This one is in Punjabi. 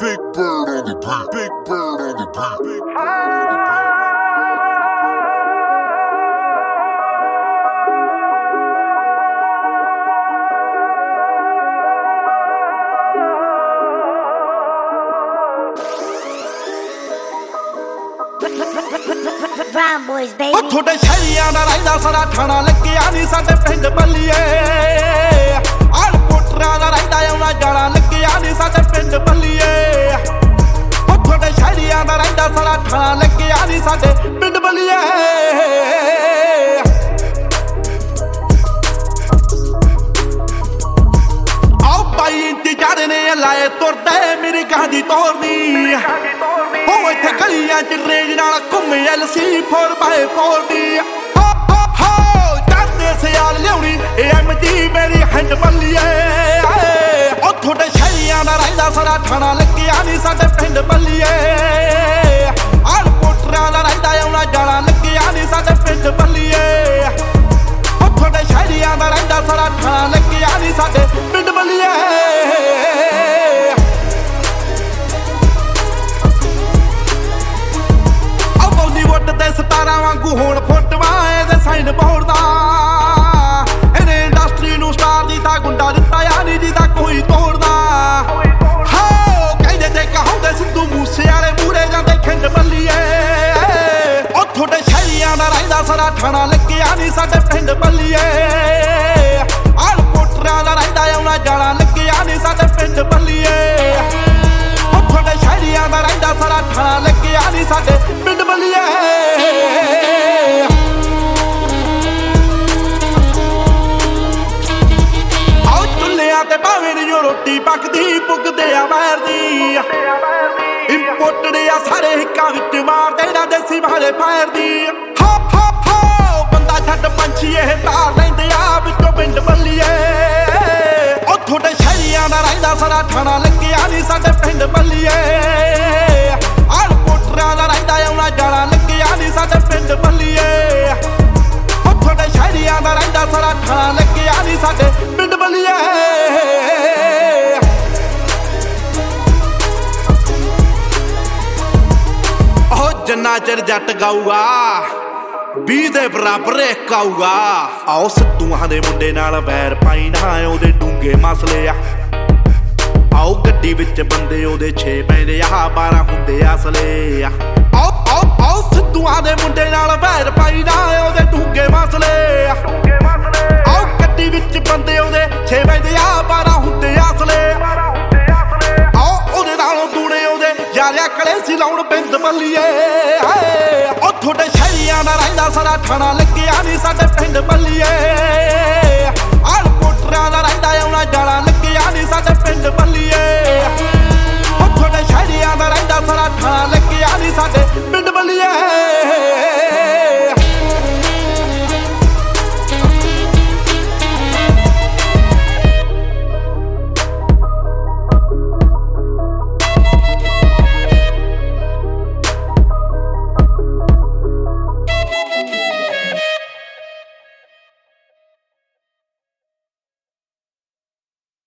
Big bird on the beat. Big bird on the beat. Big bird on the beat. ਉਹ. ਤੁਹਾਡੇ ਸ਼ਹਿਰੀਆਂ ਦਾ ਰਹਿੰਦਾ ਸਾਰਾ ਥਾਣਾ ਲੱਗਿਆ ਨਹੀਂ ਸਾਡੇ ਪਿੰਡ ਬੱਲੀਏ ਆਲ ਪੋਟਰਾਂ ਦਾ ਰਹਿੰਦਾ ਆਉਣਾ ਜਾਣਾ ਲੱਗਿਆ ਨਹੀਂ ਸਾਡੇ ਪਿੰਡ ਸਾਰਾ ਥਾਣਾ ਲੱਗਿਆ ਨਹੀਂ ਸਾਡੇ ਪਿੰਡ ਬੱਲੀਏ। ਆਓ ਬਾਈ ਇੰਤਜ਼ਾਰ ਨੇ ਲਾਏ ਤੁਰਦੇ ਮੇਰੀ ਕਹਾਣੀ ਤੋਰਨੀ। ਉਹ ਇੱਥੇ ਗਲੀਆਂ ਚ ਰੇਂਜ ਨਾਲ ਘੁੰਮੇ ਐਲਸੀ 4x4 ਦੀ। ਹੋ ਹੋ ਹੋ ਜਾਂਦੇ ਸਿਆਲ ਲਿਆਉਣੀ ਐਮਜੀ ਮੇਰੀ ਹੈਂਡ ਬੱਲੀਏ। ਉਹ ਤੁਹਾਡੇ ਸ਼ਹਿਰੀਆਂ ਦਾ ਰਹਿੰਦਾ ਸਾਰਾ ਥਾਣਾ ਲੱਗਿਆ ਨਹੀਂ ਸਾਡੇ ਪਿੰਡ ਬੱਲੀਏ। ਰਹਿੰਦਾ ਥਾਣਾ ਲੱਗਿਆ ਨਹੀਂ ਸਾਡੇ ਪਿੰਡ ਬੱਲੀਏ। ਆ ਬਾਲੀਵੁੱਡ ਦੇ ਸਤਾਰਾਂ ਵਾਂਗੂ ਹੋਣ ਫੋਟੋਆਂ, ਇਹਦੇ ਸਾਈਨ ਬੋਰਡ। ਦਾ ਇਹਨੇ ਇੰਡਸਟਰੀ ਨੂੰ ਸਟਾਰ ਦੀ ਤਾਂ ਗੁੰਡਾ ਦਿੱਤਾ ਆ ਨਹੀਂ ਜਿਹਦਾ ਕੋਈ ਤੋੜਦਾ। ਹੋ, ਕਹਿੰਦੇ ਤੇ ਕਹਾਉਂਦੇ ਸਿੱਧੂ ਮੂਸੇ ਵਾਲੇ ਮੂਰੇ ਜਾਂਦੇ ਖਿੰਡ ਬੱਲੀਏ। ਉਹ ਤੁਹਾਡੇ ਸ਼ਹਿਰੀਆਂ ਦਾ ਰਹਿੰਦਾ ਸਾਰਾ ਥਾਣਾ ਲੱਗਿਆ ਨਹੀਂ ਸਾਡੇ ਪਿੰਡ ਬੱਲੀਏ। ਰੋਟੀ ਪੁੱਗਦੇ ਆ ਵੈਰ ਦੀ। ਇੰਪੋਰਟਡ ਆ ਸਾਰੇ ਹਿੱਕਾਂ ਵਿੱਚ ਮਾਰਦੇ ਨਾ ਦੇਸੀ ਵਾਲੇ ਫਾਇਰ ਦੀ। ਹੋ ਹੋ ਹੋ, ਬੰਦਾ ਛੱਡ ਪੰਛੀ ਇਹ ਤਾਰ ਲੈਂਦੇ ਆ, ਵਿੱਚੋਂ ਪਿੰਡ ਬੱਲੀਏ। ਉਹ ਤੁਹਾਡੇ ਸ਼ਹਿਰੀਆਂ ਦਾ ਰਹਿੰਦਾ ਸਾਰਾ ਥਾਣਾ ਲੱਗਿਆ ਨਹੀਂ ਸਾਡੇ ਪਿੰਡ ਬੱਲੀਏ। ਆਲ ਪੋਟਰਾਂ ਦਾ ਰਹਿੰਦਾ ਆਉਣਾ ਜਾਣਾ ਲੱਗਿਆ ਨਹੀਂ ਸਾਡੇ ਪਿੰਡ ਬੱਲੀਏ। ਉਹ ਤੁਹਾਡੇ ਸ਼ਹਿਰੀਆਂ ਦਾ ਰਹਿੰਦਾ ਸਾਰਾ ਥਾਣਾ ਲੱਗਿਆ ਨਹੀਂ ਸਾਡੇ ਪਿੰਡ ਬੱਲੀਏ। ਜੰਨਾ ਚਿਰ ਜੱਟ ਗਾਊਗਾ 20 ਦੇ ਬਰਾਬਰ ਇੱਕ ਆਊਗਾ। ਆਓ ਸਿੱਧੂਆਂ ਦੇ ਮੁੰਡੇ ਨਾਲ ਵੈਰ ਪਾਈ ਨਾ ਉਹਦੇ ਡੂੰਗੇ ਮਸਲੇ ਆ। ਆਓ ਗੱਡੀ ਵਿੱਚ ਬੰਦੇ ਉਹਦੇ 6 ਪੈਂਦੇ ਆ 12 ਹੁੰਦੇ ਅਸਲੇ ਆ। ਆਓ ਆਓ ਆਓ ਸਿੱਧੂਆਂ ਦੇ ਮੁੰਡੇ ਨਾਲ ਵੈਰ ਪਾਈ ਨਾ ਉਹਦੇ ਡੂੰਗੇ ਮਸਲੇ ਆ। ਆਓ ਗੱਡੀ ਵਿੱਚ ਬੰਦੇ ਉਹਦੇ 6 ਪੈਂਦੇ ਆ। ਉਹਦੇ ਕਲੇ ਸੀ ਲਾਉਣ ਬਿੰਦ ਬੱਲੀਏ। ਹਾਏ ਉਹ ਤੁਹਾਡੇ ਸ਼ਹਿਰੀਆਂ ਦਾ ਰਹਿੰਦਾ ਸਾਰਾ ਥਾਣਾ ਲੱਗਿਆ ਨਹੀਂ ਸਾਡੇ ਪਿੰਡ